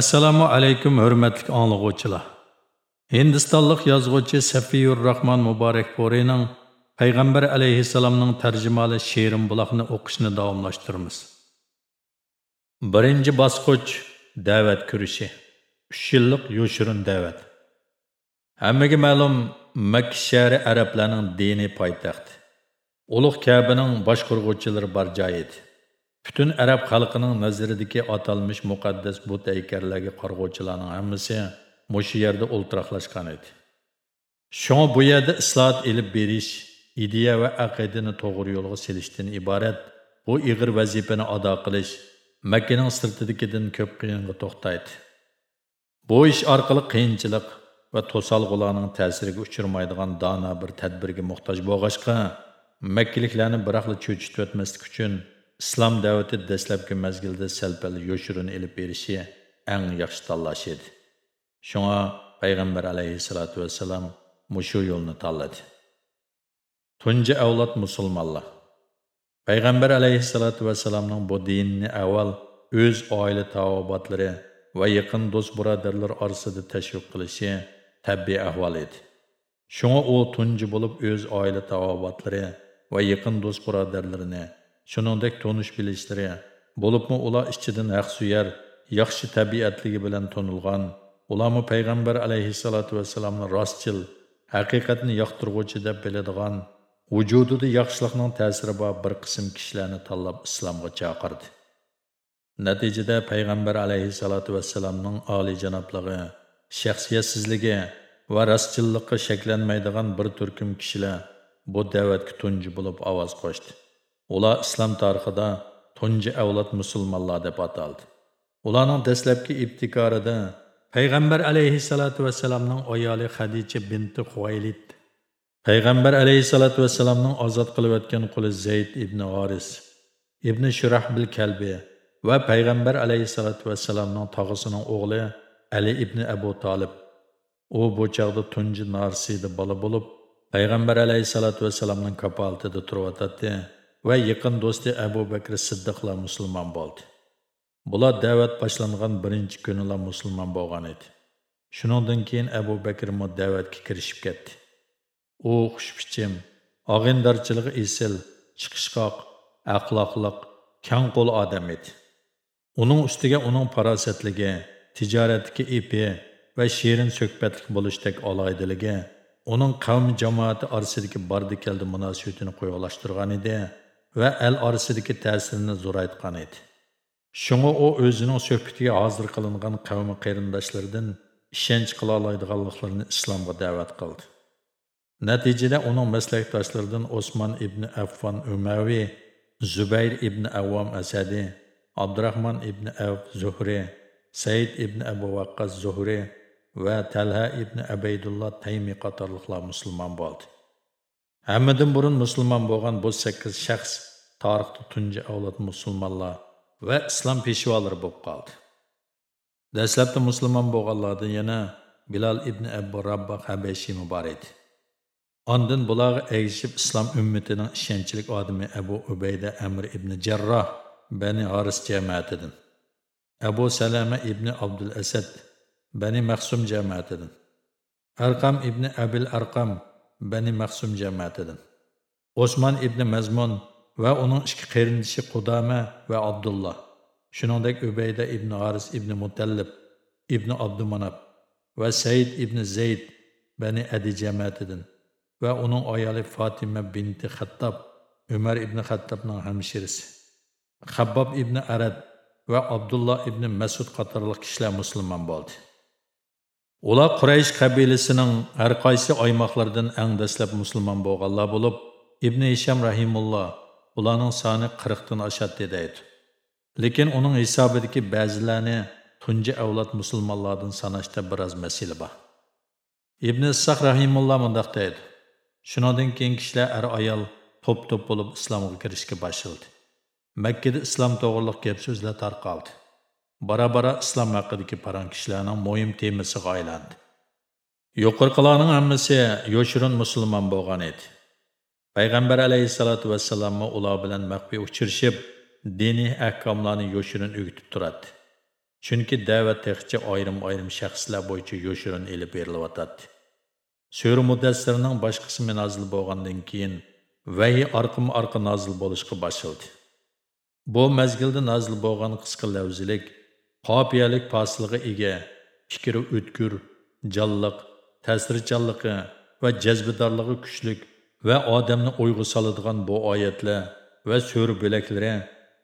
Assalomu alaykum hurmatli anglag'uvchilar. Hindistonlik yozuvchi Safiyur Rahman Muborak Porining Payg'ambar alayhissalomning tarjimali she'rim buloqni o'qishni davomlashtiramiz. Birinchi bosqich da'vat kirishi. 3 yillik yoshirin da'vat. Hammaga ma'lum Makka shahri arablarning diniy poytaxti. Ulug' Ka'baning boshqurg'uvchilari bor joy edi. Bütün Arab xalqining nazaridagi atalmış muqaddas bu haykallarga qarg'uvchilarning hammasi mushu yerda o'ltiraqlashgan edi. Shunga bu yerda islohot elib berish, ideya va aqidani to'g'ri yo'lga selishdan iborat bu ig'ir vazifani ado qilish Makkaning sirtidagidan ko'p qiyinga to'xtaydi. Bu ish orqali qiyinchilik va to'salg'ularning ta'siriga uchirmaydigan dono bir tadbirga muhtoj bo'lg'ashqa, Makkaliklarni biroqla cho'chitib o'tmaslik uchun islom da'vati dastlabki mazgilda salpal yo'shirin ilib berishi eng yaxshi tanlash edi. Shunga payg'ambar alayhissalotu vassalam mushu yo'lni tanladi. Tunji avlod musulmonlar. Payg'ambar alayhissalotu vassalamning bu dinni avval o'z oila tavobatlari va yaqin do'st birodarlar orasida tashviq qilishi tabiiy ahvol edi. Shunga u tunji bo'lib o'z oila tavobatlari va yaqin do'st birodarlarini shuningdek tonish bilishlari bo'libmi ular ichidan haq suyar yaxshi tabiatligi bilan to'nilgan. Ularmi payg'ambar alayhissalotu vassalamni rostchil haqiqatni yoqtirg'uvchi deb biladigan vujudida yaxshilikning ta'siri bor bir qism kishilarni tanlab islomga chaqirdi. Natijada payg'ambar alayhissalotu vassalamning oliyjanobligi shaxsiyatsizligi va rostchillikqa shaklanmaydigan bir turkum kishilar bu da'vatga tunji bo'lib ovoz qo'shdi. Ular islom tarixida tunji avlod musulmonlar deb ataldi. Ularning dastlabki ibtikorida payg'ambar alayhissalatu vassalamning ayoli Xadicha binti Xuvaylid, payg'ambar alayhissalatu vassalamning ozod qilib o'tgan quli Zayd ibn G'oris, ibn Shurahbil Kalbi va payg'ambar alayhissalatu vassalamning tog'isining o'g'li Ali ibn Abu Talib. U bu chaqda tunji narsiydi bola bo'lib, payg'ambar alayhissalatu vassalamning kapolatida turib va yaqin do'sti Abu Bakr Siddiqlar musulmon bo'ldi. Bular da'vat boshlangan birinchi kunilar musulmon bo'lgan edi. Shuningdan keyin Abu Bakr mu da'vatga kirishib ketdi. U xushbichim, og'indarchiligi esil, chiqishqoq, axloqliq, kang qo'l odam edi. Uning ustiga uning farosatligi, tijoratdagi ipi va shirin suhbatlik bo'lishdek oloydiligi uning qavm jamoati orasidagi bordi keldi munosabatini qo'yolashtirgan edi və əl arasındakı təsirini zoraytqan idi. Şuna o özünün söhbətiyə hazır qılınğan qavmi qeyrindaşlarından işənç qıla alaydıqanlıqlarını İslamğa dəvət qıldı. Nəticədə onun məsləkdaşlarından Osman ibn Affan Üməvi, Zübeyr ibn Avvam Əsədi, Abdurrahman ibn Əv Zuhri, Səid ibn Əbu Vaqqas Zuhri və Təlhə ibn Əbeydullah Təymi qatarlıqlar müsəlman boldu. Həmmədən burun müsəlman bolğan bu 8 şəxs tarixdə tuncu avlad müsəlmanlar və İslam peşvaları olub qaldı. Dəstəbdə müsəlman bolğanlardan yana Bilal ibn Əbu Rabbah Həbəşi mübar idi. Ondan bulağa əgişib İslam ümmətinin işəncilik adımı Əbu Übeydə Əmr ibn Cərrah Bəni Haris cəmiyyətidir. Əbu Sələmə ibn Abdül Əsəd Bəni Məxsum cəmiyyətidir. Ərqam ibn Əbil Ərqam Bani Mahsum jamoatidan. Osman ibn Mazmun va uning ikki qarindishi Qudama va Abdullah. Shuningdek Ubayda ibn Haris ibn Mutallib ibn Abdumanab va Said ibn Zayd Bani Adi jamoatidan. va uning ayoli Fatima binti Xattob Umar ibn Xattobning hamshirisi. Xabbob ibn Arad va Abdullah ibn Masud qatorli kishilar musulmon bo'ldi. Ular Quraysh qabilasining har qaysi oymoqlardan eng dastlab musulmon bo'lganlar bo'lib, Ibn Isham rahimulloh ularning soni 40 dan oshadi deydi. Lekin uning hisobidagi ba'zilarni tunji avlod musulmonlardan sanashda biroz masala bor. Ibn Issoq rahimulloh mundaq deydi: Shundan keyin kishilar ar ayol to'p-to'p bo'lib islomga kirishga boshladi. Makkada islom to'g'riliq gap so'zlar tarqaldi. Bara-bara islom haqidagi parang kishilarning muhim temasiga aylandi. Yuqorqilarning hammasi yoshirin musulmon bo'lgan edi. Payg'ambar alayhisolatu vassalam ular bilan maxfiy uchrashib, diniy ahkomlarni yoshirin o'gitib turadi. chunki da'vat texcha ayrim ayrim shaxslar bo'yicha yoshirin elib berilayotadi. sura mudassirning bosh qismi nozil bo'lgandan keyin vahiy orqim-orqa nozil bo'lishga boshladi bu mazgilda nozil bo'lgan qisqa lavzilik qopiyalik fasilga ega fikri o'tkir jalliq, ta'sirchanligi va jazbidorligi kuchlik va odamni o'yg'u soladigan bu oyatlar va so'r bo'laklari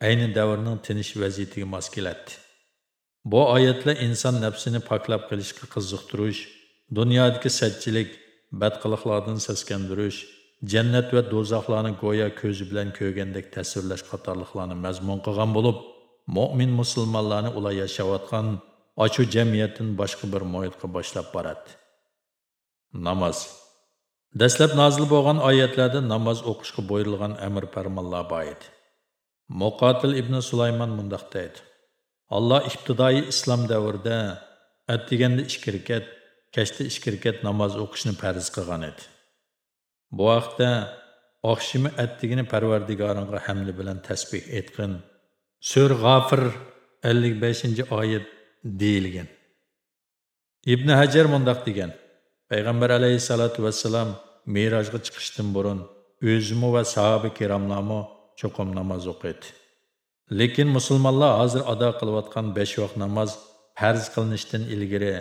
ayni davrning tinish vaziyatiga mos keladi. Bu oyatlar inson nafsini poklab qilishga qiziqtirish dunyodagi sajchilik badqiliqlardan saskandirish jannat va do'zaxlarni go'yo ko'zi bilan ko'rgandek tasvirlash qatorliqlarni mazmun qilgan bo'lib mo'min musulmonlarni ular yashayotgan ochu jamiyatdan boshqa bir muhitga boshlab boradi. Namoz. Dastlab nozil bo'lgan oyatlarda namoz o'qishga buyurilgan amr farmonlar bor edi. Muqotil ibn sulaymon mundoq deydi. Alloh ibtidoiy islom davrida atdeganda ishkirkat rakat kashda ikki namoz o'qishni farz qilgan edi. Bu vaqtda oqshimi attigini parvardigoringa hamli bilan tasbeh etqin sur g'ofir 55 oyat deyilgan. Ibn hajar mundoq degan payg'ambar alayhissalotu vassalam merojga chiqishdan burun o'zimi va sahoba kiromlarmi cho'qim namoz o'qiydi. Lekin musulmonlar hozir ado qilayotgan besh vaqt namoz farz qilinishdan ilgari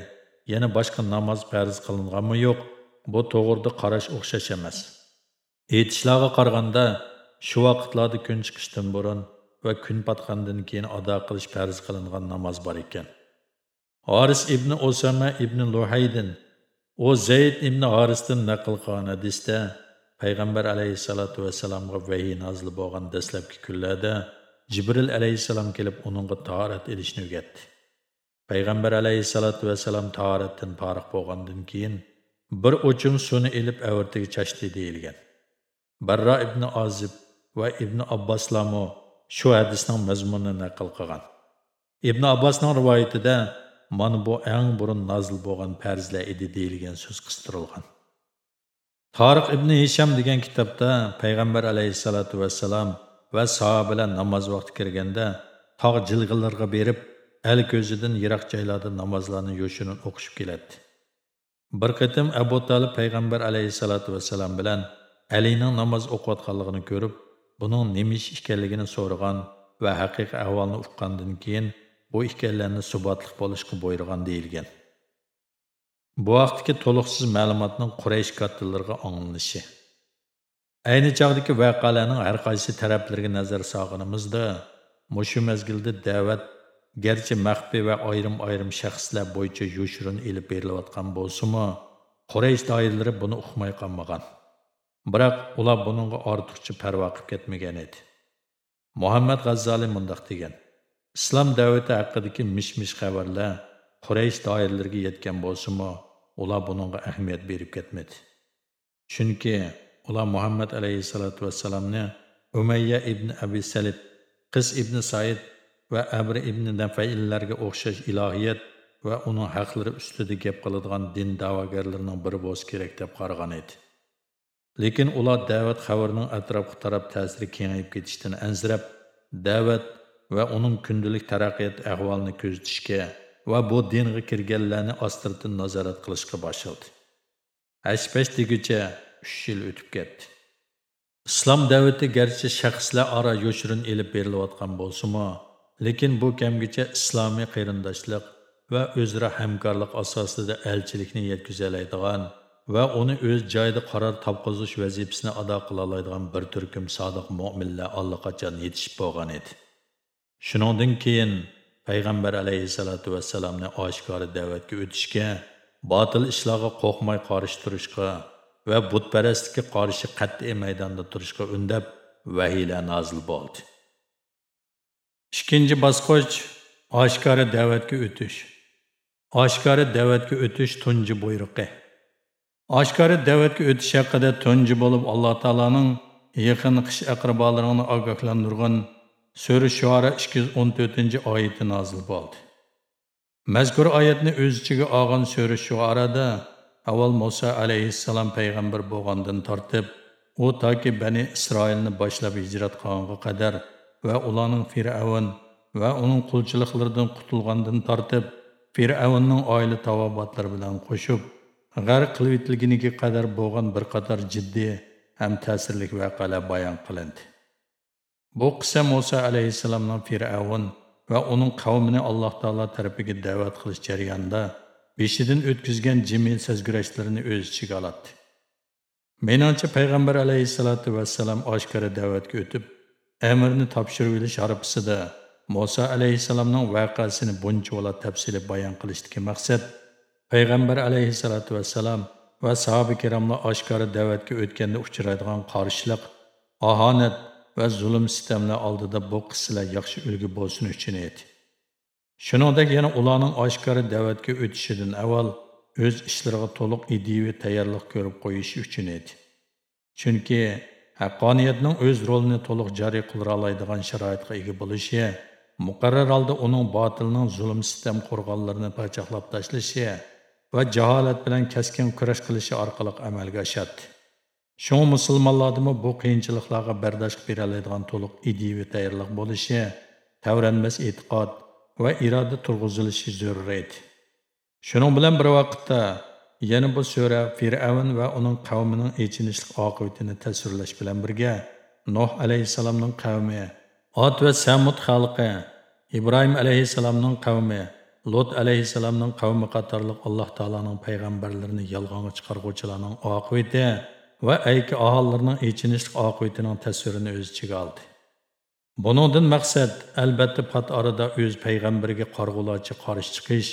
yana boshqa namoz farz qilinganmi yo'q bu to'g'rida qarash o'xshash emas. Aytishlarga qaraganda shu vaqtlarda kun chiqishdan burun va kun patgandan keyin ado qilish farz qilingan namoz bor ekan Haris ibn Osama ibn Luhaydin u Zayd ibn Harisdan naql qilgan hadisda payg'ambar alayhissalotu vassalamga vahiy nozil bo'lgan dastlabki kunlarda Jibril alayhissalom kelib uningga tahorat ilishni o'rgatdi. Payg'ambar alayhissalotu vassalam tahoratdan forig' bo'lgandan keyin bir o'chim suvni ilib avratiga chashdi deyilgan. barro ibn ozib va ibn Abboslamo shu hadisning mazmunini naql qilgan. Ibn Abbosning rivoyatida mana bu eng burun nozil bo'lgan farzlar edi deyilgan so'z qistirilgan. Tariq ibn Hisham degan kitobda payg'ambar alayhissalotu vassalam va sahobalar namoz vaqti kirganda tog' jilg'illarga berib al ko'zidan yiroq joylarda namozlarni yo'shirin o'qishib keladi bir qatim abu tolib payg'ambar alayhissalotu vassalam bilan alining namoz o'qiyotganligini ko'rib buning nima ish ekanligini so'ragan va haqiqiy ahvolni uqqandan keyin bu ikkalanni subotliq bo'lishga buyurgan deyilgan bu vaqtdagi to'liqsiz ma'lumotning quraysh kattalariga anglanishi Ayni chog'dagi voqealarning har qaysi taraflariga nazar solganimizda, mushu mezgilda da'vat garchi maxfiy va ayrim-ayrim shaxslar bo'yicha yoshirin elib berilayotgan bo'lsa-mu, Quraysh doiralari buni uqmay qolmagan. Biroq ular buningga ortiqcha parvo qilib ketmagan edi. Muhammad G'azzali mundaq degan: Islom da'vati haqidagi mish-mish xabarlar Quraysh doiralariga yetgan bo'lsa-mu, ular buningga ahamiyat berib ketmadi. Chunki ular muhammad alayhissalotu vassalamni umayya ibn abi salib qiz ibn said va abri ibn nafaillarga o'xshash ilohiyat va uning haqlari ustida gap qiladigan din da'vogarlarining biri bo'lsa kerak deb qaragan edi lekin ular da'vat xabarining atrofga tarab ta'siri kengayib ketishidan ansirab da'vat va uning kundalik taraqqiyot ahvolini kuzatishga va bu dinga kirganlarni ostirtin nazorat qilishga boshladi. Hashpash deguncha uch yil o'tib ketdi. Islom davati garchi shaxslar aro yo'shirin elib berilayotgan bo'lsimi lekin bu kamgacha islomiy qarindoshlik va o'zaro hamkorlik asosida elchilikni yetkazalaydigan va uni o'z joyida qaror topqizish vazifasini ado qilolaydigan bir turkum sodiq mo'minlar allaqachon yetishib bo'lgan edi. Shuningdan keyin payg'ambar alayhissalotu vassalamni oshkora da'vatga o'tishga botil ishlarga qo'rqmay qarshi turishga va butparastlikka qarshi qat'iy maydonda turishga undab vahiylar nozil bo'ldi. Ikkinchi bosqich oshkora da'vatga o'tish. Oshkora da'vatga o'tish tunji buyruqi. Oshkora da'vatga o'tish haqida tunji bo'lib alloh taoloning yaqin qish aqrabolarini ogohlantirgan sura shuara ikki yuz o'n to'rtinchi oyati nozil bo'ldi. Mazkur oyatni o'z ichiga olgan sura shuarada avval Musa alayhissalom payg'ambar bo'lgandan tortib, u toki Bani Isroilni boshlab hijrat qilganga qadar va ularning Fir'avn va uning qulchiliklaridan qutulgandan tortib fir'avnning oila tavobatlari bilan qo'shib g'arq qilib qadar bo'lgan bir qator jiddiy ham ta'sirli voqealar bayon qilindi. Bu qissa muso alayhissalomning fir'avn va uning qavmini alloh taolo tarafiga da'vat qilish jarayonida beshidan o'tkazgan jimil sazgurashlarini o'z ichiga oladi menimcha payg'ambar alayhissalotu vassalam oshkora da'vatga o'tib amirni topshirib olish arafasida muso alayhissalomning voqeasini buncha tafsili bayon qilishdagi maqsad payg'ambar alayhissalotu vassalam va sahoba kiromlar oshkora da'vatga o'tganda uchraydigan qarishliq ahonat va zulm sitamlar oldida bu qissalar yaxshi ulgu bo'lsin uchun edi. Shuningdek yana ularning oshkora da'vatga o'tishidan avval o'z ishlariga to'liq ideyaviy tayyorlik ko'rib qo'yishi uchun edi. Chunki haqqoniyatning o'z rolini to'liq joriy qila oladigan sharoitga ega bo'lishi muqarrar holda uning botilning zulm sitam qo'rg'onlarini parchaqlab tashlashi va jaholat bilan keskin kurash qilishi orqali amalga oshadi shu мұсылманладымы bu qiyinchiliklarga bardosh bera oladigan to'liq ideviy tayyorlik bo'lishi, tavranmas e'tiqod va iroda turg'izilishi zarur edi. Shuning bilan bir vaqtda yana bu sura Fir'avn va uning qavmining echinishli oqibatini tasvirlash bilan birga Nuh alayhissalomning qavmi, Ot va Samud xalqi, Ibrohim alayhissalomning qavmi, Lot alayhissalomning qavmi qatorliq Alloh taolaning payg'ambarlarini yolg'onga chiqarguvchilarning oqibati va ayki ahollarning echinishlik oqibatining tasvirini o'z ichiga oldi. Buningdan maqsad albatta pat orada o'z payg'ambariga qarg'ularcha qarshi chiqish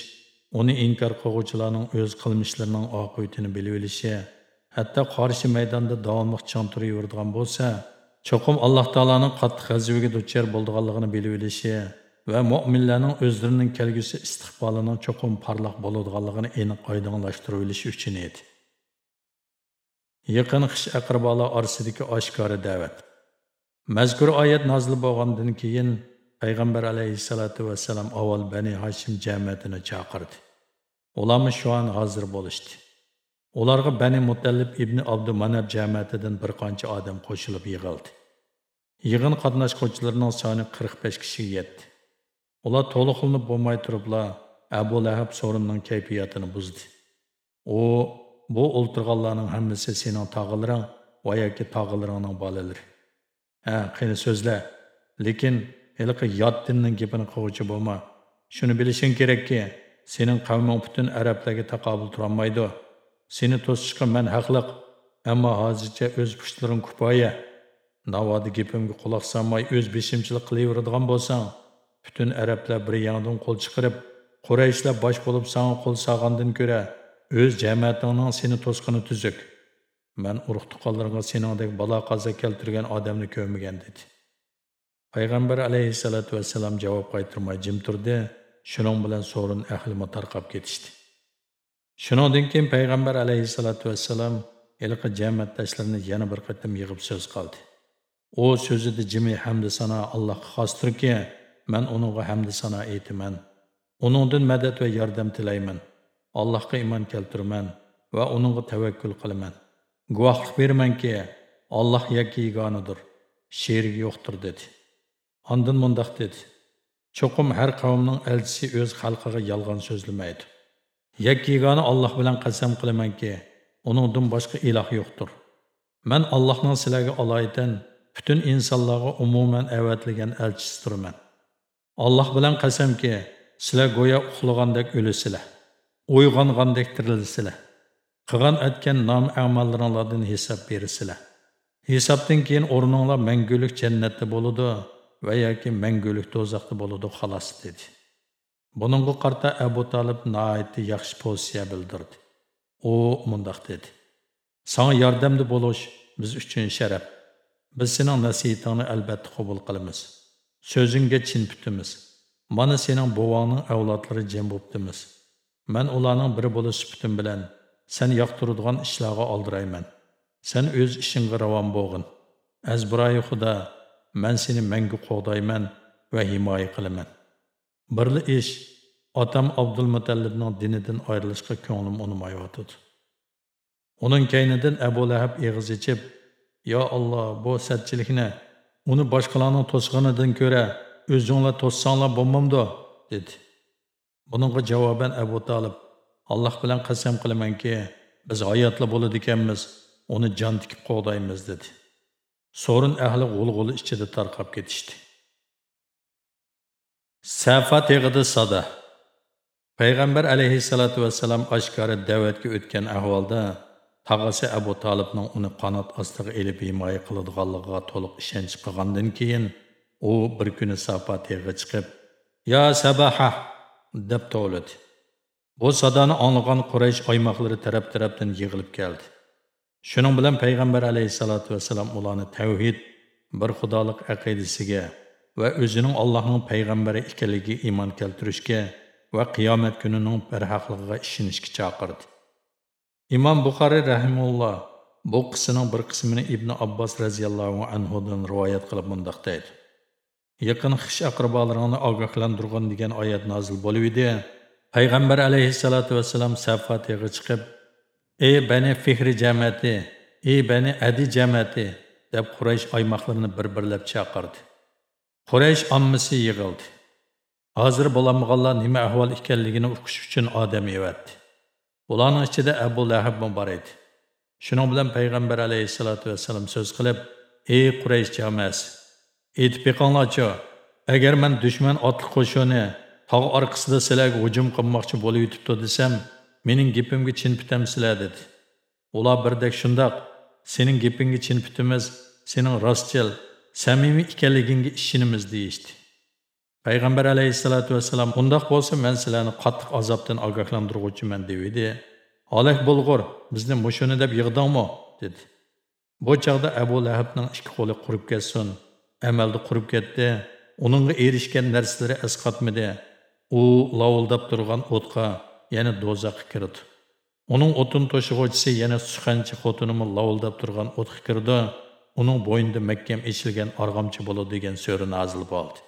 uni inkor qilg'uvchilarning o'z qilmishlarining oqibatini bilib olishi hatto qarshi maydonda davomli chang turaveradigan bo'lsa cho'qim alloh taoloning qattiq g'azabiga duchor bo'lganligini bilib olishi va mo'minlarning o'zlarining kelgusi istiqbolining cho'qim parlak bo'ladiganligini aniq aydınlaştırılışı olishi uchun edi. Yaqin qish aqrabolar orasidagi oshkora da'vat. Mazkur oyat boğandın bo'lgandan keyin payg'ambar alayhissalotu vassalam avval bani hashim jamiyatini chaqirdi. Ularmi an hozir bo'lishdi. Ularga bani mutallib İbni abdumanab cemiyetinden bir qancha odam qo'shilib yig'ildi. Yig'in qatnashquvchilarining soni 45 kişi yetdi. Ular to'liqlanib bo'lmay turiblar. Abu lahab so'rinning kayfiyatini buzdi. U bu o'ltirganlarning hammasi sening tog'ilaring va yoki tog'ilaringning bolalari. Ha qani so'zlar. lekin haliqi yot dinning gapini qiluvchi bo'lma. Shuni bilishing kerakki sening qavming butun arablarga taqobil turolmaydi. Seni to'sishga men haqliq. Ammo hozircha o'z pushtlaring kifoya Navodi gapimga quloq solmay o'z beshimchilik qilaveradigan bo'lsang Bütün arablar bir yandan qo'l çıxırıb, qurayishlar bosh bo'lib sanga qo'l sağandın ko'ra o'z cəmiyyətinin seni to'sqini tuzuk. Man urug' tuqqanlarga seningdek balo qaza keltirgan odamni ko'rmagan dedi. Payg'ambar alayhissalotu vassalam javob qaytırmay jim turdi shuning bilan so'rin əhlimi tarqab ketishdi. Shuningdan keyin payg'ambar alayhissalotu vassalam ilqi jamiyatdoshlarini yana bir qatam yig'ib so'z qildi. U so'zida jimi sana sano allohga xosdirki man uningga hamdi sano aytaman uningdan madad va yordam tilayman allohga iymon keltiraman va uningga tavakkul qilaman guvohlik beramanki olloh yakka yegonadir sherigi yo'qdir dedi. Ondin mundoq dedi. Cho'qim har qavmning elchisi o'z xalqiga yolg'on so'zlamaydi yakka yegona olloh bilan qasam qilamanki uningdan boshqa iloh yo'qdir man allohning sizlarga oloyidan butun insonlarga umuman avatlagan elchisidirman alloh bilan qasamki sizlar go'yo uxlagandek o'lisizlar uyg'ongandek tirilsizlar qilgan aytgan nom amallaringlardan hisob berisizlar hisobdan keyin o'rninglar mangulik jannatda bo'ladi va yoki mangulik do'zaxda bo'ladi xolos dedi buningga qarta abu Talib noiti yaxshi pozitsiya bildirdi u mundoq dedi sana yordamda bo'lish biz uchun sharaf biz sening nasihatingni albatta qabul qilamiz so'zingga chin putimiz mana sening bovongning avlodlari jam bo'ptimiz man ularning biri bo'lish suputim bilan sen yoqtiradigan ishlarga oldirayman sen o'z ishingga ravon bo'lg'in azbiroyi xudo man seni mangu qo'g'dayman va himoya qilaman birli атам otam abdulmutallibning dinidan ayrilishga ko'nglim unmayotidi uning kaynidan abu lahab eg'iz ichib yo alloh bu satchilikni uni boshqalarning to'sganidan ko'ra o'zinglar to'ssanglar bo'lmamdi dedi. Buningga javoban abu tolib alloh bilan qasam qilamanki biz hayotli bo'ladi ekanmiz uni jon tikib qo'g'daymiz dedi. So'rin ahli g'ulg'uli ichida tarqab ketishdi. Safa teg'idi sada payg'ambar alayhissalotu vassalam oshkora da'vatga o'tgan ahvolda tog'asi abu Talibning uni qanot ostiga elib himoya qiladiganligiga to'liq ishonch qilgandan keyin u bir kuni safa teg'i chiqib "Ya sabaha deb tovladi. Bu sadoni anglagan quraysh oymoqlari taraf tarafdan yig'ilib keldi. Shuning bilan payg'ambar alayhissalotu vasallam ularni tavhid bir xudolik aqidasiga va o'zining allohning payg'ambari ekanligiga iymon keltirishga va qiyomat kunining barhaqligiga ishonishga chaqirdi. Imom buxoriy rahimulloh bu qissaning bir qismini ibn abbos roziyallohu anhudan rivoyat qilib mundoq deydi. Yaqin xish aqrabolaringni ogohlantirg'in degan oyat nozil bo'lib edi payg'ambar alayhissalotu vassalam safatiga chiqib ey bani fihri jamiyati ey bani adi jamiyati deb quraysh oymoqlarini bir birlab chaqirdi. Quraysh ommasi yig'ildi. Hozir bo'lolmaganlar nima ahvol ekanligini uqish uchun odam evatdi. Ularning ichida abu lahab bor edi shuning bilan payg'ambar alayhissalotu vasallam so'z qilib ey quraysh jamoasi, aytib beqinglarchi agar men dushman otli qo'shini tog' orqasida sizlarga hujum qilmoqchi bo'lib yutibdi desam mening gapimga chin pitamsizlar dedi ular birdek shundoq sening gapingga chin pitimiz sening rostchil samimiy ekanligingga ishonamiz deydi. Payg'ambar alayhissalotu vassalam undoq bo'lsa man sizlarni qattiq azobdan ogohlantirg'uvchiman devdi olak bo'lg'ur bizni mushuni deb yig'dingmi? dedi. Bu chog'da abu lahabning ikki qo'li qurib ketsin. Amalda qurib ketdi. Uningga erishgan narsalari asqatmidi u lovuldab turgan o'tqa yana do'zaxga kirdi. Uning o'tin to'shig'uvchisi yana suxanchi xotinimi lovuldab turgan o'tga kirdi. Uning bo'ynida mahkam eshilgan arg'amchi bo'ladi degan so'ri nozil bo'ldi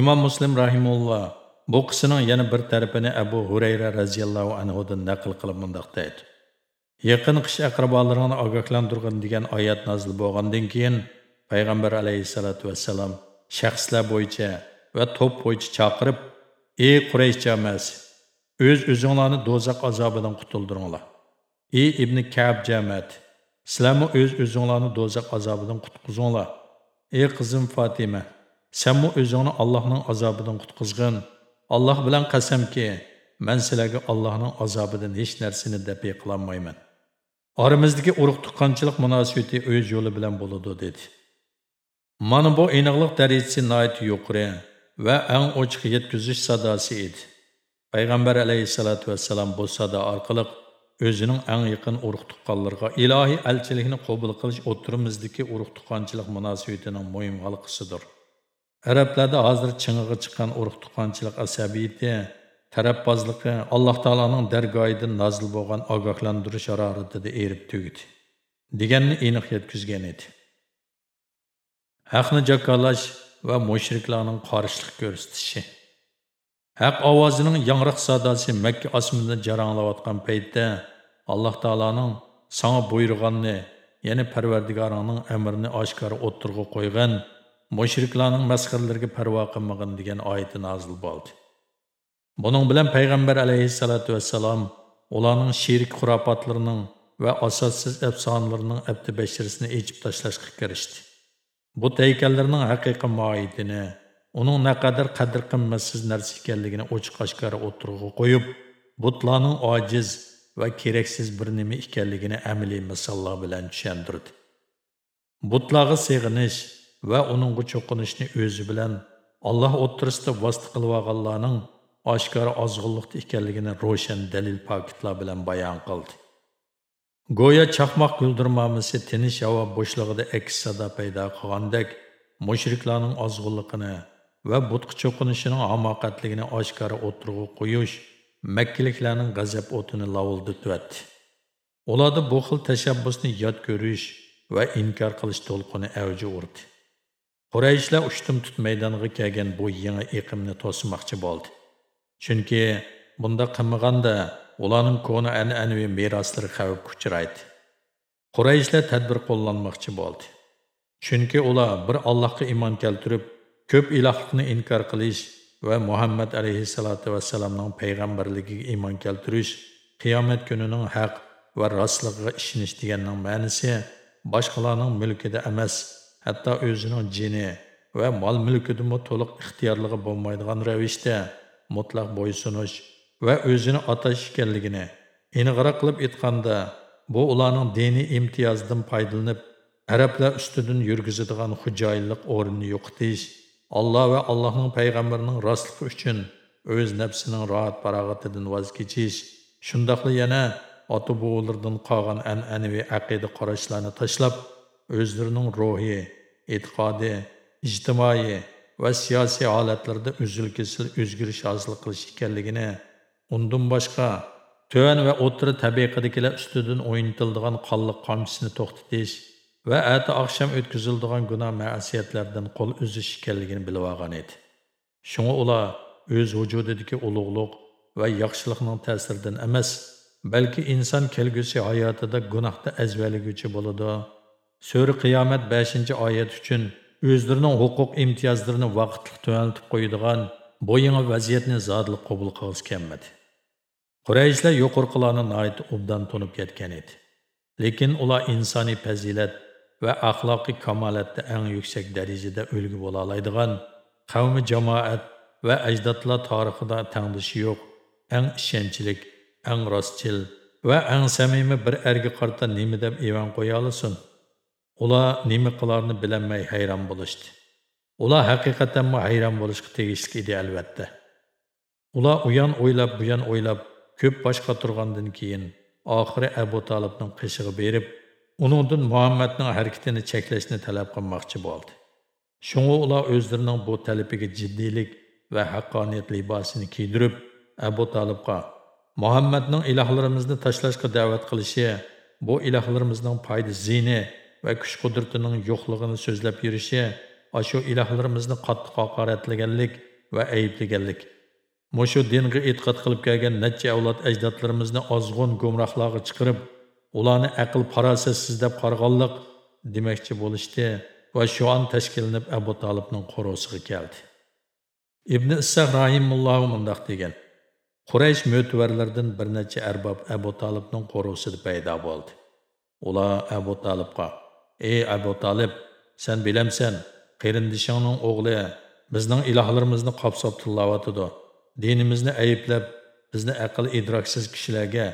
imom muslim rahimulloh bu qissaning yana bir tarafini abu hurayra roziyallohu anhudan naql qilib mundoq deydi yaqin qish aqrabolarini ogohlantirgin degan oyat nozil bo'lgandan keyin payg'ambar alayhissalotu vassalam shaxslar bo'yicha va to'p bo'yicha chaqirib ey quraysh jamasi o'z o'zinglarni do'zax azobidan qutuldiringlar. Ey ibn kab jamiyati sizlarmi o'z o'zinglarni do'zax azobidan qutqizinglar. Ey qizim fotima sanmu o'zingni allohning azobidan qutqizgin. Alloh bilan qasamki man sizlarga allohning azobidan hech narsani dafi qilolmayman oramizdagi urug' tuqqanchilik munosabati o'z yo'li bilan bo'ladi dedi. Mana bu aniqlik darajasi nihoyat yuqori va eng ochiq yetkazish sadosi edi. Payg'ambar alayhissalotu vassalam bu sado orqali o'zining eng yaqin urug' tuqqanlarga ilohiy elchilikni qabul qilish o'tirimizdagi urug' tuqqanchilik munosabatining muhim halqasidir arablarda hozir ching'iga chiqqan urug' tuqqanchilik asabiyati tarafbozligi alloh taoloning dargoyidan nozil bo'lgan ogohlantirish haroratida erib tugdi deganni aniq yetkazgan edi. Haqni jakolash va mushriklarning qarshilik ko'rsatishi. Haq ovozining yangroq sadosi makka osmonida jaranglayotgan paytda alloh taoloning sana buyurganni ya'ni parvardigoringning amrini oshkora o'ttirg'a qo'ygan mushriklarning masxaralariga parvo qilmag'in degan oyati nozil bo'ldi. Buning bilan payg'ambar alayhissalotu vassalom ularning sherik xurofotlarining va asossiz afsonalarining abdi bashirisini echib tashlashga kirishdi. Bu haykallarning haqiqiy mohiyatini uning naqadar qadr qimmatsiz narsa ekanligini ochiq oshkora o'tirg'a qo'yib butlarning ojiz va keraksiz bir nima ekanligini amaliy misollar bilan tushuntirdi. Butlarga sig'inish va uningga cho'qinishni o'zi bilan alloh o'ttirisida vosita qilib olganlarning oshkora ozg'unliqda ekanligini ro'shan dalil pokitlar bilan bayon qildi. Go'yo chaqmoq guldirmamisi tinish havo bo'shlig'ida aks sado paydo qilgandek mushriklarning ozg'unligini va butqa cho'qinishining hamoqatligini oshkora o'tirg'u qo'yish makkaliklarning g'azab o'tini lavuldityapti ularda bu xil tashabbusni yod ko'rish va inkor qilish to'lqini avji urdi. Qurayishlar ushtim tut maydoniga kelgan bu yangi iqimni to'smoqchi bo'ldi. Chunki bunda qilmaganda ularning ko'ni an'anaviy meroslari xavfga uchraydi qurayishlar tadbir qo'llanmoqchi bo'ldi. Chunki ular bir allohga iymon keltirib ko'p ilohlikni inkor qilish va muhammad alayhissalotu vasallamning payg'ambarligiga iymon keltirish qiyomat kunining haq va rostligiga ishonish deganning ma'nosi boshqalarning mulkida emas. Hatto o'zining jini va mol mulkidimi to'liq ixtiyorligi bo'lmaydigan ravishda mutlaq bo'ysunish va o'zini atash ekanligini aniqroq qilib aytganda bu ularning diniy imtiyozdan foydalanib arablar ustidan yurgizadigan xo'jayinlik o'rnini yo'qotish alloh va allohning payg'ambarining rostligi uchun o'z nafsining rohat farog'atidan voz kechish shundoqla yana ota bobolardan qolgan an'anaviy aqida qarashlarni tashlab o'zlarining ruhiy e'tiqodiy ijtimoiy va siyosiy holatlarda uzil kesil o'zgarish hosil qilish ekanligini undan boshqa tuvan va o'tira tabiqadagilar ustidan o'ynatildigan qonliq qamchisini to'xtatish va ati oqshom o'tkazildigan gunoh ma'siyatlardan qo'l uzish ekanligini bilib olgan edi shunga ular o'z vujudidagi ulug'liq va yaxshilikning ta'siridan emas balki inson kelgusi hayotida gunohda azvaliguvchi bo'ladi so'ri qiyomat 5 oyat uchun o'zlarining huquq imtiyozlarini vaqtli tuvaltib qo'yadigan bu yangi vaziyatni zodli qabul qilgisi kelmadi qurayishlar yuqorqilarni noit obdan to'nib ketgan edi. Lekin ular insoniy fazilat va axloqiy kamolatda eng yuksak darajada ulgu bo'la oladigan qavmi jamoat va ajdodlar tarixida tangdishi yo'q eng ishonchlik eng rostchil va eng samimiy bir erga qarta nima deb evan qo'ya ular nima qilarini bilolmay hayron bo'lishdi. Ular haqiqatanmi hayron bo'lishga tegishli edi albatta. Ular uyan o'ylab buyan o'ylab ko'p boshqa turgandan keyin oxiri abu Talibning qishig'i berib uningdan muhammadning harakatini cheklashni talab qilmoqchi bo'ldi. Shunga ular o'zlarining bu talabiga jiddiylik va haqqoniyat libosini kiydirib abu Talibga muhammadning ilohlarimizni tashlashga da'vat qilishi bu ilohlarimizning foyda zini va kuch qudratining yo'qligini so'zlab yurishi shu ilohlarimizni qattiq haqoratlaganlik va ayblaganlik. Mushu dinga e'tiqod qilib kelgan necha avlod ajdodlarimizni ozg'un gumrohlarga chiqarib ularni aql farosatsiz deb qarg'onliq demoqchi bo'lishdi va shu on tashkillanib abu tolibning qo'rosiga keldi. Ibn issoq rahimullohu mundoq degan quraysh mo'tvarlardan bir necha arbob abu tolibning qo'rosida paydo bo'ldi. Ular abu tolibga ey abu tolib sen bilamsan qarindishingning o'g'li bizning ilohlarimizni qopsab tillayotidi dinimizni ayblab bizni aql idroksiz kishilarga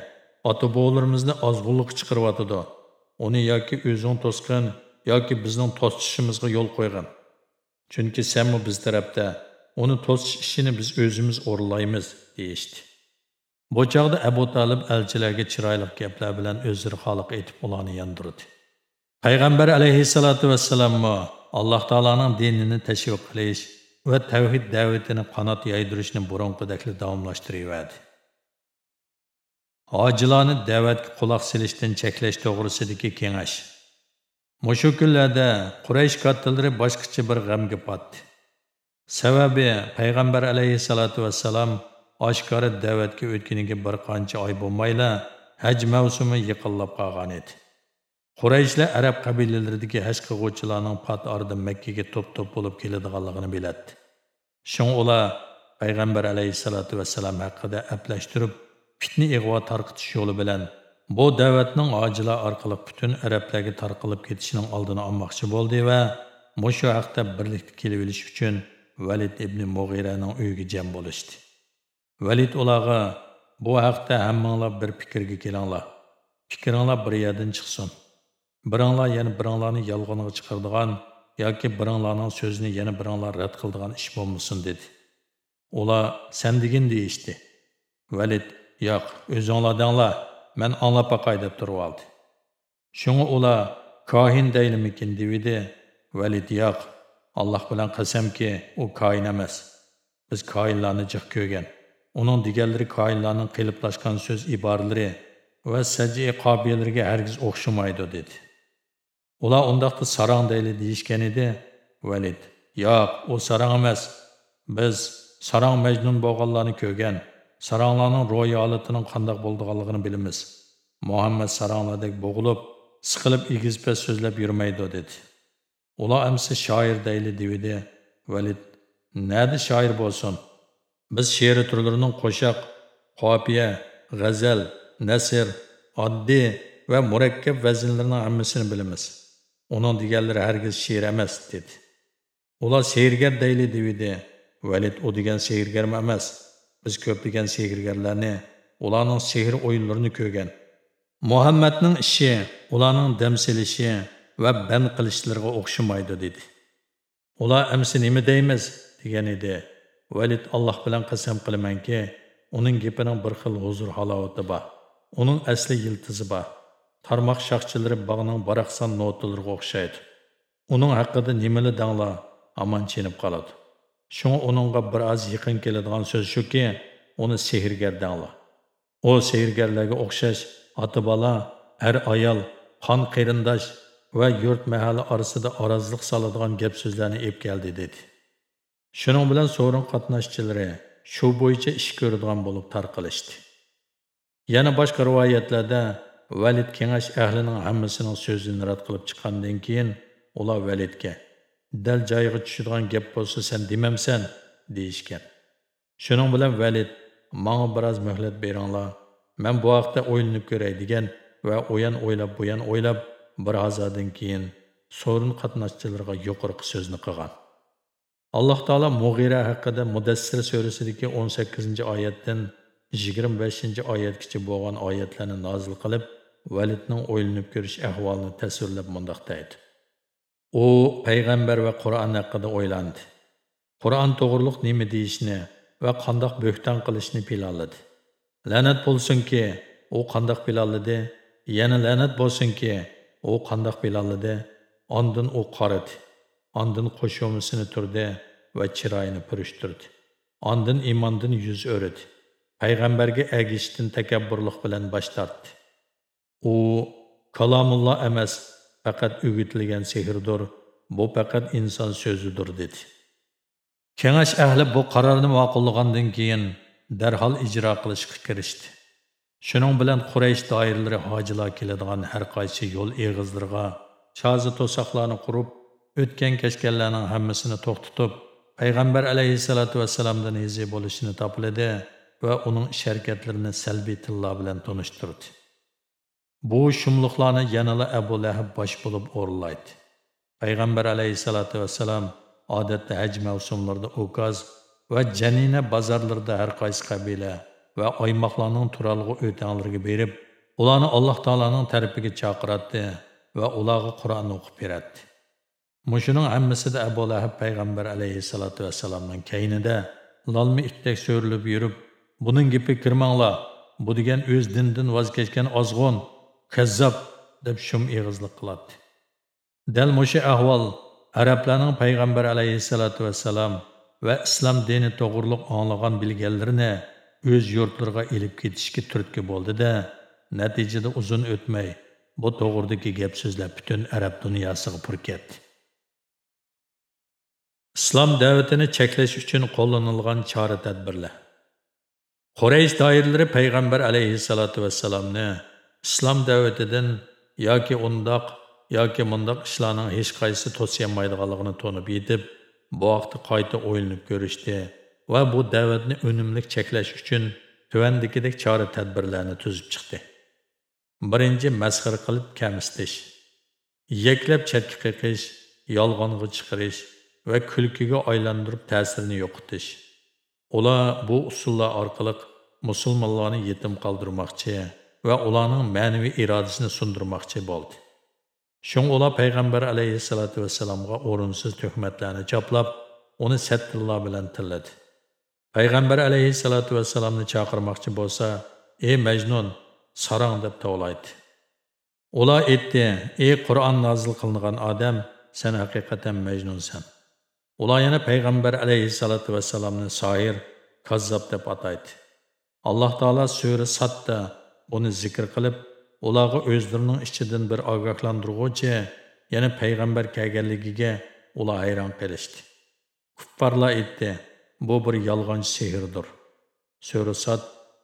ota bovlarimizni ozg'unliq chiqaryotidi uni yoki o'zing to'sqin yoki bizning to'sishimizga yo'l qo'ygan chunki sanmi biz tarafda uni to'sish ishini biz o'zimiz o'rinlaymiz deyishdi. Bu chog'da abu tolib elchilarga chiroyli gaplar bilan o'zini xoliq etib ularni yondirdi. Payg'ambar alayhissalotu vassalammo alloh taoloning dinini tashviq qilish va tavhid da'vatini qanot yaydirishni burunqidakli davomlashtiraverdi hojilarni da'vatga quloq silishdan cheklash to'g'risidagi kengash. Mushu kunlarda quraysh kattalari boshqacha bir g'amga botdi. Sababi payg'ambar alayhissalotu vassalam oshkora da'vatga o'tganiga bir qancha oy bo'lmayla haj mavsumi yiqillab qolgan edi. Qurayshlar arab qabilalaridagi haj qilg'uvchilarning pat orada makkaga to'p to'p bo'lib keladiganligini biladi shun ular payg'ambar alayhissalotu vassalam haqida aplashtirib fitni ig'vo tarqitish yo'li bilan bu da'vatning ojilar orqali butun arablarga tarqalib ketishining oldini olmoqchi bo'ldi va mushu haqda birlikda kelib olish uchun valid ibn mug'iraning uyiga jam bo'lishdi. Valid ularga bu haqda hammanglar bir fikrga kelinglar. Fikringlar bir yerdan chiqsin. Biringlar yana biringlarni yolg'onga chiqargan yoki biringlarning so'zini yana biringlar rad qiladigan ish bo'lmasin dedi. Ular san degin deyishdi. Valid yo'q o'zinglar danglar man anglab boqay deb turib oldi. Shunga ular kohin deylimikin devidi. Valid yo'q alloh bilan qasamki u koin emas biz koinlarni jiq ko'rgan. Uning deganlari koinlarning qiliplashgan so'z iboralari va saji qobiyalariga hargiz o'xshamaydi dedi. Ular undaqda sarang deyli deyishgan edi. Valid. Yo'q u sarang emas. Biz sarang majnun bo'lganlarni ko'rgan. Saranglarning ro'yolatining qandoq bo'lganligini bilamiz. Muhammad saranglardek bo'g'ilib siqilib egizpas so'zlab yurmaydi dedi. Ular amsi shoir deyli devidi. Valid. Nədi shoir bo'lsin. Biz şe'ri turlarining qo'shoq, qopiya g'azal, nasr, oddiy va murakkab vaznlarning hammasini bilamiz. Uning deganlari hargiz she'r emas, dedi. Ular she'rgar deyli devidi. Valid u degan she'rgar emas. Biz ko'p degan she'rgarlarni, ularning sehr o'yinlarini ko'rgan. Muhammadning ishi, ularning dam silishi va ban qilishlariga o'xshamaydi, dedi. Ular amsi nima deymiz degan edi. Valid Alloh bilan qasam qilamanki, uning gapining bir xil huzur halovati bor. Uning asli yiltizi bor. Tarmaq shoxchilari bog'ning baraqsan notalariga o'xshaydi. Uning haqida nimani danglar, aman chinib qoladi. Shunga uningga biroz yaqin keladigan so'z shuki, uni sehrgar danglar. U sehrgarlarga o'xshash ota bola, er ayol, qon qarindosh va yurt mahali orasida arazliq soladigan gap so'zlarni ep keldi dedi. Shuning bilan so'rin qatnashchilari shu bo'yicha ish ko'radigan bo'lib tarqalishdi. Yana boshqa rivoyatlarda Valid kengash ahlining hammasining so'zini rad qilib chiqqandan keyin ular Validga dal joyiga tushadigan gap bo'lsa sen demamsan deyishgan. Shuning bilan Valid menga biroz muhlat beringlar. Men bu haqda o'ylanib ko'ray degan va o'yan o'ylab buyan o'ylab bir ozodan keyin so'rin qatnashchilariga yuqorqi so'zni qilgan. alloh taolo mug'ira haqida mudassir surasidagi 18 oyatdan 25 oyatgacha bo'lgan oyatlarni nozil qilib validning o'ylanib ko'rish ahvolini tasvirlab mundoq deydi u payg'ambar va qur'on haqida o'ylandi qur'on to'g'riliq nima deyishni va qandoq bo'hton qilishni planladi la'nat bo'lsinki u qandoq planladi yana la'nat bo'lsinki u qandoq planladi ondin u qaradi Ondan qo'shomisini turdi va chiroyini purishtirdi. Ondan iymondan yuz o'ridi. Payg'ambarga agishdan takabburlik bilan bosh tortdi. U kalomulloh emas, faqat o'gitilgan sehrdir. Bu faqat inson so'zidir dedi. Kengash ahli bu qarorni ma'qullagandan keyin darhol ijro qilishga kirishdi. Shuning bilan Quraysh doiralari hojilar keladigan har qaysi yo'l eg'izlariga chozi to'soqlarni qurib o'tgan kechganlarning hammasini to'xtatib payg'ambar alayhissalotu vassalamdan izi bo'lishini topiladi va uning ish harakatlarini salbiy tillo bilan tunishtirdi bu shumliqlarni yanala abu lahab bosh bo'lib o'rinlaydi payg'ambar alayhissalotu vassalam odatda haj mavsumlarida ukaz va janina bozorlarida har qaysi qabila va oymoqlarning turalg'i o'tanlariga berib ularni alloh taolaning tarafiga chaqiradi va ularga qur'on o'qib beradi. Muşunun hammasida Abu Lahab payg'ambar alayhissalatu vassalamning keynida lolmi itdek so'rilib yurib, buning gapi kirmanglar, bu degan o'z dindan voz kechgan ozg'on kazzab deb shum eg'izlik qiladi. Dal mushu ahvol arablarning payg'ambar alayhissalotu vassalam va islom dini to'g'riliq anglagan bilganlarini o'z yurtlariga ilib ketishga turtki bo'ldida natijada uzun o'tmay bu to'g'ridagi gap so'zlar butun arab dunyosiga pur ketdi. islom da'vatini cheklash uchun qo'llanilgan chora tadbirlar quraysh doiralari payg'ambar alayhissalotu vassalomni islom da'vatidan yoki undoq yoki mundoq ishlarning hech qaysi to'siyolmaydiganligini to'nib yetib bu vaqtda qayta o'ylanib ko'rishdi va bu da'vatni unumlik cheklash uchun tuvandikidek chora tadbirlarni tuzib chiqdi birinchi masxir qilib kamsitish yaklab chetga qiqish yolg'onga chiqarish va kulkiga aylantirib ta'sirini yo'qotish. Ular bu usullar orqali musulmonlarni yetim qoldirmoqchi və onların mənəvi iradəsini sundurmaqçı boldu. Şun ola Peyğəmbər əleyhissalatu vesselamğa orunsuz töhmətlərini caplab, onu səttullah bilən tillədi. Peyğəmbər əleyhissalatu vesselamını çağırmaqçı bolsa, "Ey Məcnun, sarang" deyə təvlaydı. Ola etdi, "Ey Qur'an nazil qılınan adam, sən həqiqətən Məcnunsan." Ola yana Peyğəmbər əleyhissalatu vesselamını sair, kazzab deyə ataydı. Allah Taala surə Sadda buni zikr qilib, ularga o'zlarining ichidan bir ogohlantiruvchi, yana payg'ambar kelganligiga ular hayron qilishdi. Kuffarlar aytdi, bu bir yolg'on sehrdir. Sura Sad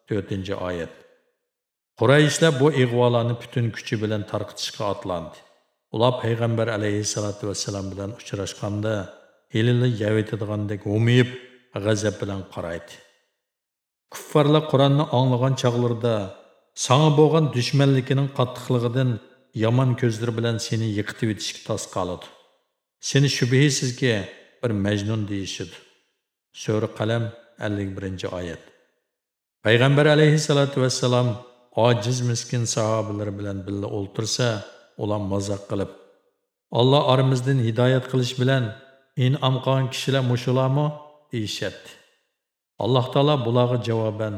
4-oyat. Qurayishlar bu ig'volarni butun kuchi bilan tarqitishga otlandi. Ular payg'ambar alayhissalatu vassalam bilan uchrashganda elini yavitadigandak o'miyib g'azab bilan qaraydi kuffarlar qur'onni anglagan chog'larida Саңа болған dushmanligining қаттықлығыдың яман көздір білән сені yiqitib etishga тас қалыды. Сені шүбейсізге бір мәжнун deyishidi Сөрі қалам 51 oyat payg'ambar alayhissalotu vassalom ojiz miskin sahobalari bilan birga o'ltirsa ular мазақ qilib olloh oramizdan hidoyat qilish bilan in'om qilgan kishilar mushularmi deyishyapti alloh taolo bularga javoban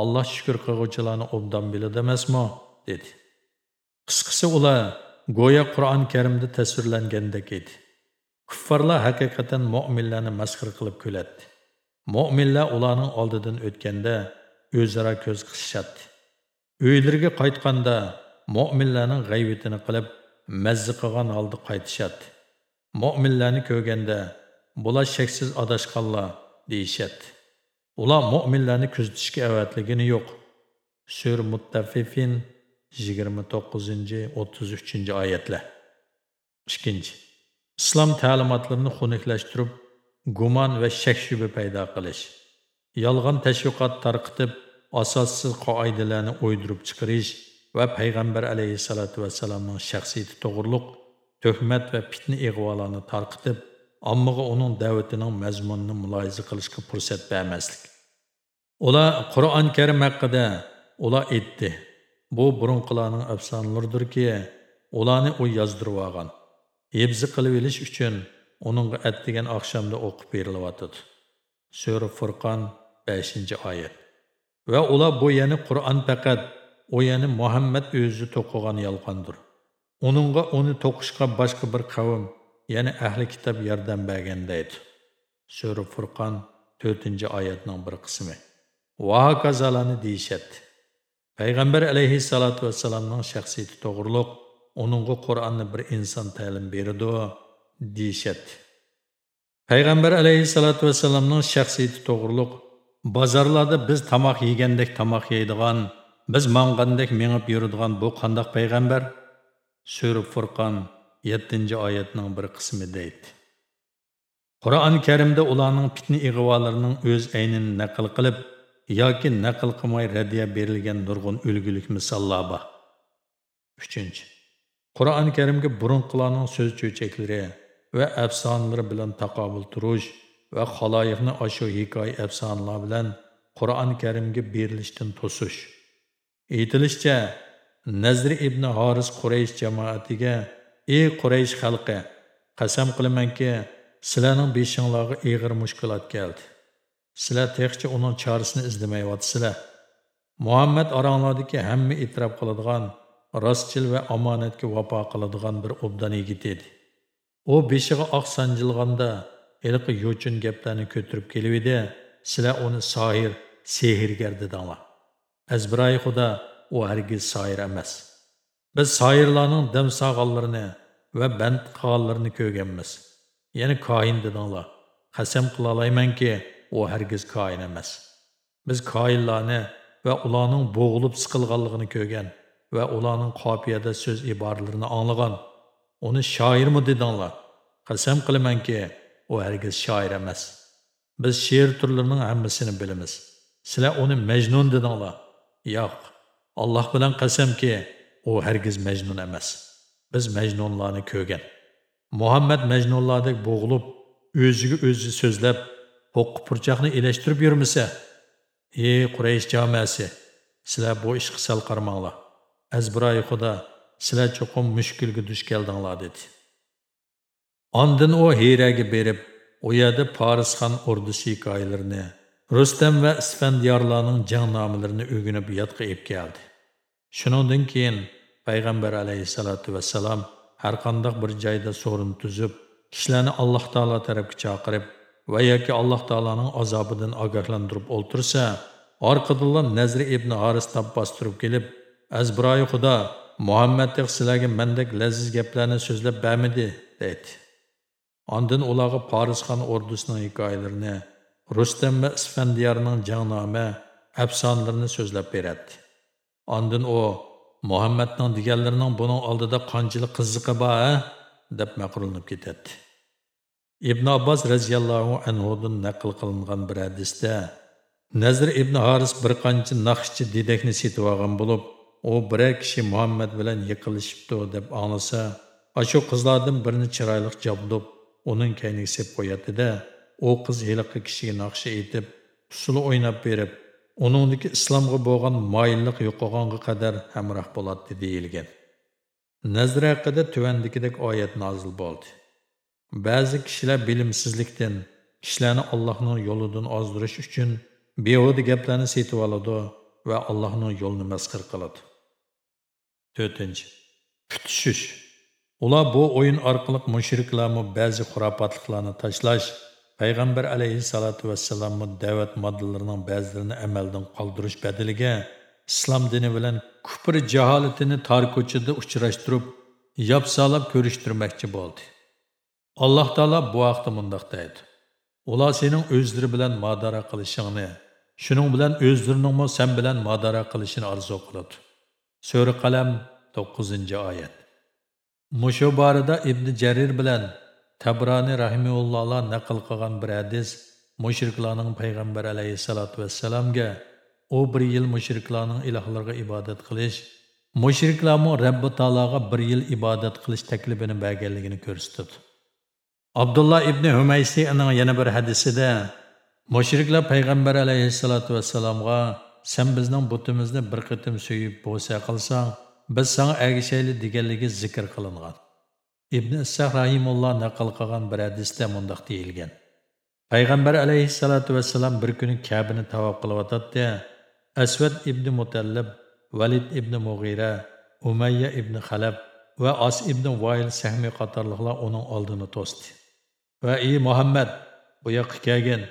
alloh şükür qilg'uvchilarni obdan biladi emasmi dedi. Qisqasi ular go'yo qur'oni karimda tasvirlangandek edi. Kuffarlar haqiqatan mo'minlarni masxir qilib kuladi mo'minlar ularning oldidan o'tganda o'zaro ko'z qisishatdi uylariga qaytganda mo'minlarning g'aybatini qilib mazzi qilgan holda qaytishadi mo'minlarni ko'rganda bular shaksiz adashqanlar deyishadi ular mo'minlarni kuzatishga avatligini yo'q. Sur muttafifin 29-33 oyatlar. Ikkinchi. Islom ta'limotlarini xunuklashtirib gumon va shak shubha paydo qilish. Yolg'on tashviqot tarqitib asossiz qoidalarni o'ydirib chiqarish va payg'ambar alayhissalotu vasallamning shaxsiyati to'g'riliq tuhmat va fitna ig'volarni tarqitib ommaga uning da'vatining mazmunini muloyiza qilishga fursat bermaslik. Ular qur'oni karim haqida ular aytdi. Bu burunqilarning afsonalaridirki ularni u yozdirib olgan ebzi qilib olish uchun uningga atdigan oqshomda o'qib berilyotidi sura furqon 5 oyat. Va ular bu yana qur'on faqat u yana muhammad o'zi to'qigan yolg'ondir. Uningga uni to'qishga boshqa bir qavm yana ahli kitob yordam berganda edi sura furqon to'rtinchi oyatning bir qismi. Va hokazolarni deyishadi payg'ambar alayhissalotu vassalomning shaxsiyati to'g'riliq uningga qur'onni bir inson ta'lim berdi deyishadi payg'ambar alayhissalotu vassalomning shaxsiyati to'g'riliq bozorlarda biz tomoq yegandek tomoq yeydigan biz mong'andek mengib yuradigan bu qandoq payg'ambar? Sura furqon 7 oyatning bir qismi deydi. Qur'oni karimda ularning fitna ig'volarining o'z aynini naql qilib yoki naql qilmay radiya berilgan nurg'un ulgulik misollar bor. Uchinchi. Qur'oni karimga burunqilarning so'z cho'chaklari va afsonalari bilan taqobil turish va xaloyiqni ashu hikoya afsonalar bilan qur'oni karimga berilishdan to'sish. Aytilishicha nazri ibn horis quraysh jamoatiga ey quraysh xalqi qasam qilamanki sizlarning beshinglarga ig'ir mushkulot keldi. Sizlar texcha uning chorasini izlamayapsizlar. Muhammad oranglardagi hamma e'tirof qiladigan rostchil va omonatga vafo qiladigan bir obdan yigit edi. U beshiga oq sanjilganda iliqi yo'chin gaplarni ko'tirib kelib edi sizlar uni sohir sehrgar dedinglar azbiroyi xudo u hargiz soir emas. Biz soirlarning dam sog'anlarini va band qilganlarini ko'rganmiz yana koin dedinglar qasam qilolaymanki u hargiz kain emas. Biz koinlarni va ularning bo'g'ilib siqilganligini ko'rgan va ularning qopiyada so'z iboralarini anglagan uni shoirmi dedinglar qasam qilamanki u hargiz şair emas. Biz she'r turlarining hammasini bilamiz sizlar uni majnun dedinglar yo'q alloh bilan qasamki u hargiz majnun emas. Biz majnunlarni ko'rgan. Muhammad majnunlardek bo'g'ilib o'ziga o'zi so'zlab po'qqi purchoqni elashtirib yurmasa ey quraysh jamasi sizlar bu ishga sal qarmanglar. Azbiroyi xudo sizlar cho'qim mushkulga duch keldinglar dedi. Ondan o hiyraga berib, u yerda Parisxon ordusi hikoyalarini, Rustam va Isfandiyorlarning jangnamalarini o'rganib yodga olib keldi. Shuningdan keyin payg'ambar alayhisolatu vassalam har qanday bir joyda so'rin tuzib, kishilarni Alloh taolo tarafga chaqirib va yoki Alloh taolaning azobidan ogohlantirib o'ltirsa, orqadan Nazri ibn Haris tabbos turib kelib, azbiroyi xudo Muhammad sizlarga mendek laziz gaplarni so'zlab bermidi, dedi. Ondan ularga Parisxon ordusining hikoyalarini, Rustam va Isfandiyarning jangnoma, afsonalarini so'zlab beradi. Ondan u Muhammadning deganlarining buning oldida qanchalik qiziqi bor, deb maqrulnib ketadi. ibn abbos roziyallohu anhudan naql qilingan bir hadisda nazr ibn haris bir qancha naqshchi dedakni setib olgan bo'lib u biror kishi muhammad bilan yiqilishibdi deb anglasa ashu qizlardan birini chiroyli jabdub uning kayniga sep qo'yadida u qiz heliqi kishiga naqsha aytib usuli o'ynab berib uningdagi islomga bo'lgan moyillik yo'qolganga qadar hamroh bo'ladi deyilgan. Nazr haqida tuvandikidek oyat nozil bo'ldi. Ba'zi kishilar bilimsizlikdan kishilarni allohning yo'lidan ozdirish uchun behuda gaplarni setib oladi va allohning yo'lini masxir qiladi. To'rtinchi putishish. Ular bu o'yin orqali mushriklarni ba'zi xurofotliklarni tashlash payg'ambar aleyhissalatu vesselam'ın da'vat moddalarining ba'zilarini amaldan qoldirish bedelige islom dini bilan kufr jaholatini tor uçuraştırıp uchrashtirib yopsolab boldu. bo'ldi alloh taolo bu vaqtda mundoq deydi ular sening o'zlari bilan madara qilishingni shuning bilan o'zlariningmi sen bilan madara qilishini orzu qiladi sura qalam 9-oyat. mushu borada ibn jarir bilan Tabrani rahimaullohlar naql qilgan bir hadis mushriklarning payg'ambar alayhissalotu vassalamga u bir yil mushriklarning ilohlarga ibodat qilish mushriklarmi rabbi taologa bir yil ibodat qilish taklifini berganligini ko'rsatdi. Abdulloh ibn humaysining yana bir hadisida mushriklar payg'ambar alayhissalotu vassalomga sen bizning butimizni bir qitim suyib bo'sa qilsang biz sanga ergishayli deganligi zikr qilingan. Ibn issoh rahimulloh naql qilgan bir hadisda mundoq deyilgan. Payg'ambar alayhissalotu vassalam bir kuni kabini tavob qilyotadi asvad ibn mutallib valid ibn mug'ira umayya ibn halab va os ibn voyil sahmiy qatorliqlar uning oldini to'sdi. Va ey muhammad bu yoqqa kelgin.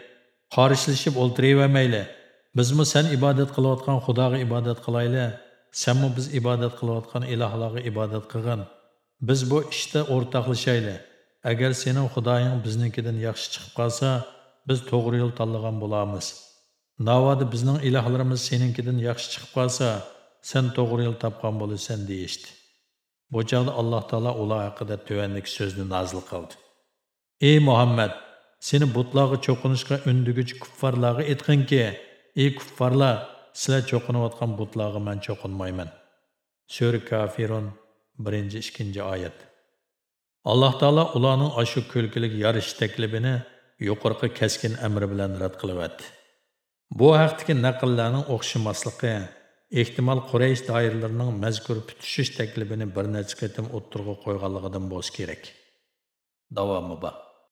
Qorishilishib o'ltiravermayli bizmi san ibodat qilayotgan xudoga ibodat qilayli sanmi biz ibodat qilayotgan ilohlarga ibodat qilgin? Biz bu ishda o'rtoqlashayli agar sening xudoying biznikidan yaxshi chiqib qolsa biz to'g'ri yo'l tanlagan bo'lamiz. Navoda bizning ilohlarimiz seninkidan yaxshi chiqib qolsa sen to'g'ri yo'l topgan bo'lasan deyishdi. Bu chog'da alloh taolo ular haqida tuvanlik so'zni nozil qildi. Ey muhammad seni butlarga cho'qinishga undiguchi kuffarlarga aytqinki ey kuffarlar sizlar cho'qinayotgan butlarga man cho'qinmayman. Sura kafirun birinchi ikkinchi oyat. Alloh taolo ularning ashu ko'lkilik yarish taklifini yuqorqi kaskin amri bilan rad qilyapti. Bu haqdagi naqllarning o'xshamasligi ehtimol quraysh doiralarining mazkur putishish taklifini bir necha qatim o'ttirg'a qo'yganligidan bo'lsa kerak. Davomi bor.